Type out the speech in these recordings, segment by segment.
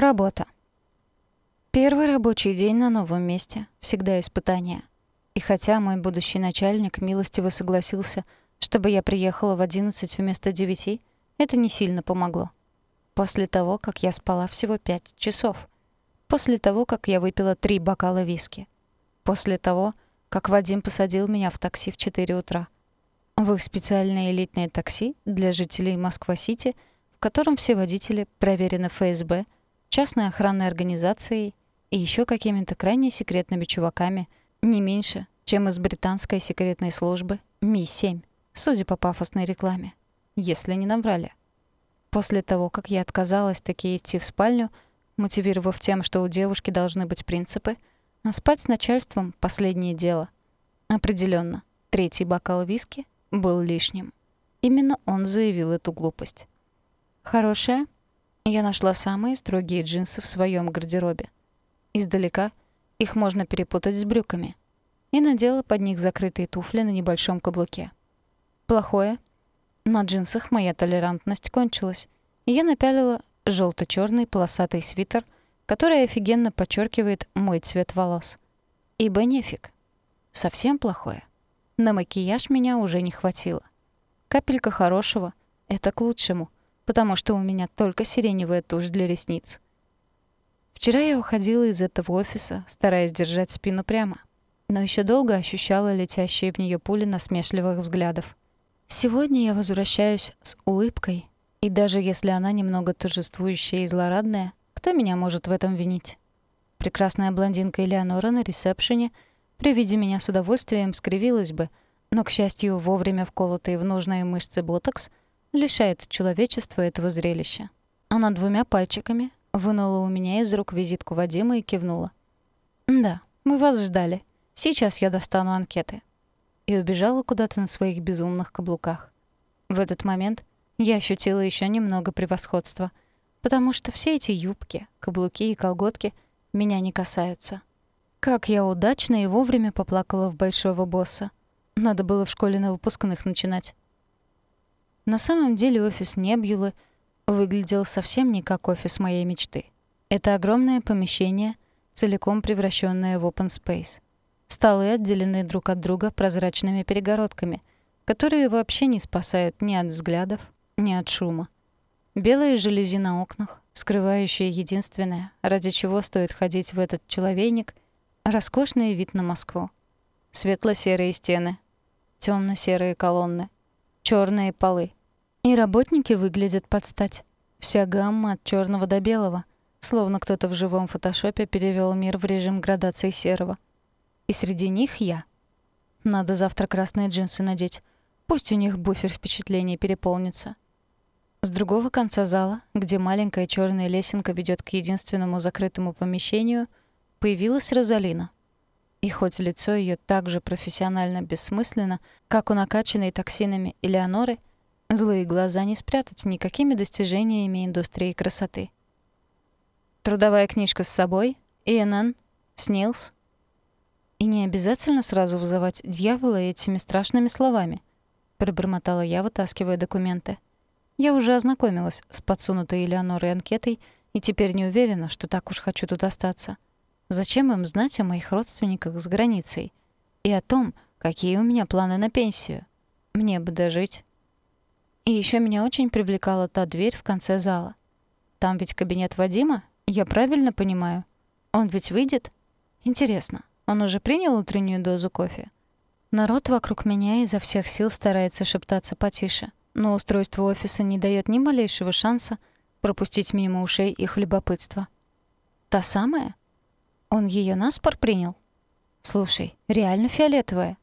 Работа. Первый рабочий день на новом месте — всегда испытание. И хотя мой будущий начальник милостиво согласился, чтобы я приехала в 11 вместо 9, это не сильно помогло. После того, как я спала всего 5 часов. После того, как я выпила 3 бокала виски. После того, как Вадим посадил меня в такси в 4 утра. В их специальное элитное такси для жителей Москва-Сити, в котором все водители проверены ФСБ — частной охранной организацией и еще какими-то крайне секретными чуваками, не меньше, чем из британской секретной службы Ми-7, судя по пафосной рекламе, если не набрали. После того, как я отказалась таки идти в спальню, мотивировав тем, что у девушки должны быть принципы, а спать с начальством — последнее дело. Определенно, третий бокал виски был лишним. Именно он заявил эту глупость. «Хорошая?» Я нашла самые строгие джинсы в своем гардеробе. Издалека их можно перепутать с брюками. И надела под них закрытые туфли на небольшом каблуке. Плохое. На джинсах моя толерантность кончилась, и я напялила желто черный полосатый свитер, который офигенно подчеркивает мой цвет волос. Ибо нефиг. Совсем плохое. На макияж меня уже не хватило. Капелька хорошего — это к лучшему — потому что у меня только сиреневая тушь для ресниц. Вчера я уходила из этого офиса, стараясь держать спину прямо, но еще долго ощущала летящие в нее пули насмешливых взглядов. Сегодня я возвращаюсь с улыбкой, и даже если она немного торжествующая и злорадная, кто меня может в этом винить? Прекрасная блондинка Элеонора на ресепшене при виде меня с удовольствием скривилась бы, но, к счастью, вовремя вколотые в нужные мышцы ботокс — лишает человечества этого зрелища. Она двумя пальчиками вынула у меня из рук визитку Вадима и кивнула. «Да, мы вас ждали. Сейчас я достану анкеты». И убежала куда-то на своих безумных каблуках. В этот момент я ощутила еще немного превосходства, потому что все эти юбки, каблуки и колготки меня не касаются. Как я удачно и вовремя поплакала в большого босса. Надо было в школе на выпускных начинать. На самом деле офис Небьюлы выглядел совсем не как офис моей мечты. Это огромное помещение, целиком превращенное в open space. Столы отделены друг от друга прозрачными перегородками, которые вообще не спасают ни от взглядов, ни от шума. Белые жалюзи на окнах, скрывающие единственное, ради чего стоит ходить в этот человейник, роскошный вид на Москву. Светло-серые стены, темно-серые колонны, черные полы — и работники выглядят под стать. Вся гамма от черного до белого, словно кто-то в живом фотошопе перевел мир в режим градации серого. И среди них я. Надо завтра красные джинсы надеть. Пусть у них буфер впечатлений переполнится. С другого конца зала, где маленькая черная лесенка ведет к единственному закрытому помещению, появилась Розалина. И хоть лицо ее так же профессионально бессмысленно, как у накачанной токсинами Элеоноры, Злые глаза не спрятать никакими достижениями индустрии красоты. Трудовая книжка с собой, ИНН, СНИЛС. И не обязательно сразу вызывать дьявола этими страшными словами, пробормотала я, вытаскивая документы. Я уже ознакомилась с подсунутой Элеонорой анкетой и теперь не уверена, что так уж хочу тут остаться. Зачем им знать о моих родственниках с границей? И о том, какие у меня планы на пенсию? Мне бы дожить. И еще меня очень привлекала та дверь в конце зала. Там ведь кабинет Вадима, я правильно понимаю? Он ведь выйдет? Интересно, он уже принял утреннюю дозу кофе? Народ вокруг меня изо всех сил старается шептаться потише, но устройство офиса не дает ни малейшего шанса пропустить мимо ушей их любопытство. Та самая? Он ее наспор принял? Слушай, реально фиолетовая?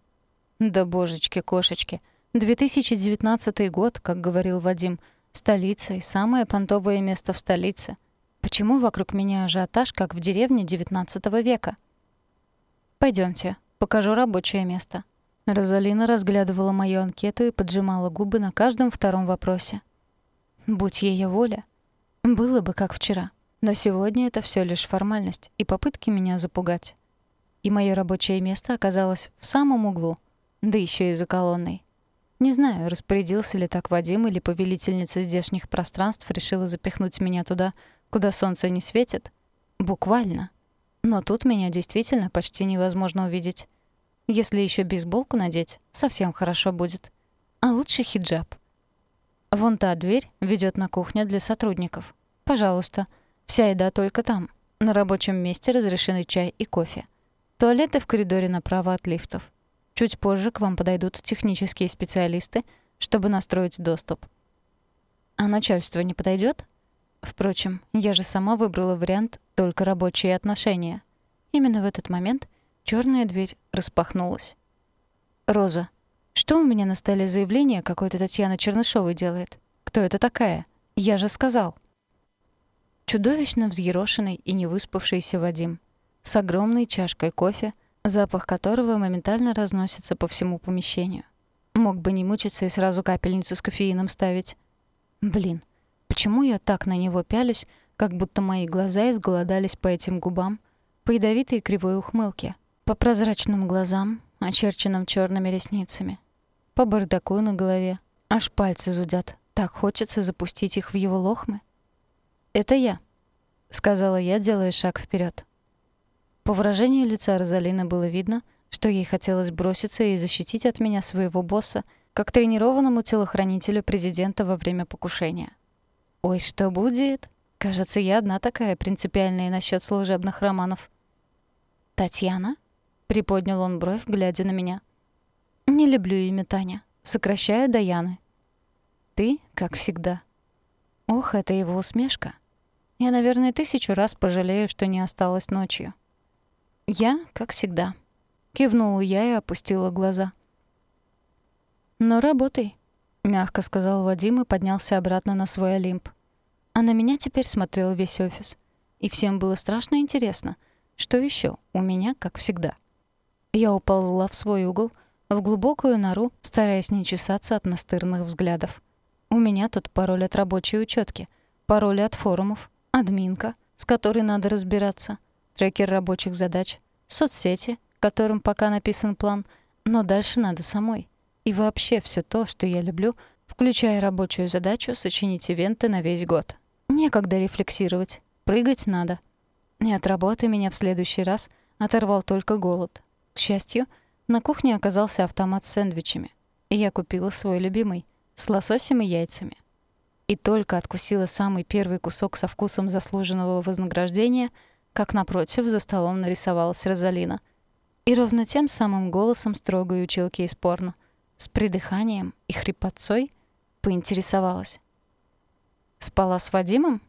Да божечки-кошечки — 2019 год, как говорил Вадим, столица и самое понтовое место в столице. Почему вокруг меня ажиотаж, как в деревне XIX века? Пойдемте, покажу рабочее место. Розалина разглядывала мою анкету и поджимала губы на каждом втором вопросе. Будь ее воля, было бы как вчера. Но сегодня это все лишь формальность и попытки меня запугать. И мое рабочее место оказалось в самом углу, да еще и за колонной. Не знаю, распорядился ли так Вадим или повелительница здешних пространств решила запихнуть меня туда, куда солнце не светит. Буквально. Но тут меня действительно почти невозможно увидеть. Если еще бейсболку надеть, совсем хорошо будет. А лучше хиджаб. Вон та дверь ведет на кухню для сотрудников. Пожалуйста, вся еда только там. На рабочем месте разрешены чай и кофе. Туалеты в коридоре направо от лифтов. Чуть позже к вам подойдут технические специалисты, чтобы настроить доступ. А начальство не подойдет? Впрочем, я же сама выбрала вариант только рабочие отношения. Именно в этот момент черная дверь распахнулась. «Роза, что у меня на столе заявление какой-то Татьяна Чернышовой делает? Кто это такая? Я же сказал». Чудовищно взъерошенный и невыспавшийся Вадим. С огромной чашкой кофе, запах которого моментально разносится по всему помещению. Мог бы не мучиться и сразу капельницу с кофеином ставить. Блин, Почему я так на него пялюсь, как будто мои глаза изголодались по этим губам, по ядовитой кривой ухмылке, по прозрачным глазам, очерченным черными ресницами, по бардаку на голове. Аж пальцы зудят. Так хочется запустить их в его лохмы. «Это я», — сказала я, делая шаг вперед. По выражению лица Розалины было видно, что ей хотелось броситься и защитить от меня своего босса, как тренированному телохранителю президента во время покушения. «Ой, что будет?» Кажется, я одна такая принципиальная насчет служебных романов. «Татьяна?» — приподнял он бровь, глядя на меня. «Не люблю имя Таня. Сокращаю до Яны». «Ты, как всегда». Ох, это его усмешка. Я, наверное, тысячу раз пожалею, что не осталась ночью. «Я, как всегда». Кивнула я и опустила глаза. «Но работай», — мягко сказал Вадим и поднялся обратно на свой Олимп. А на меня теперь смотрел весь офис. И всем было страшно интересно, что еще у меня, как всегда. Я уползла в свой угол, в глубокую нору, стараясь не чесаться от настырных взглядов. У меня тут пароль от рабочей учетки, пароль от форумов, админка, с которой надо разбираться, трекер рабочих задач, соцсети, которым пока написан план, но дальше надо самой. И вообще все то, что я люблю, включая рабочую задачу сочинить ивенты на весь год. Некогда рефлексировать. Прыгать надо. И от работы меня в следующий раз оторвал только голод. К счастью, на кухне оказался автомат с сэндвичами. И я купила свой любимый — с лососем и яйцами. И только откусила самый первый кусок со вкусом заслуженного вознаграждения, как напротив за столом нарисовалась Розалина. И ровно тем самым голосом строгой училки из порно, с придыханием и хрипотцой, поинтересовалась. Спала с Вадимом?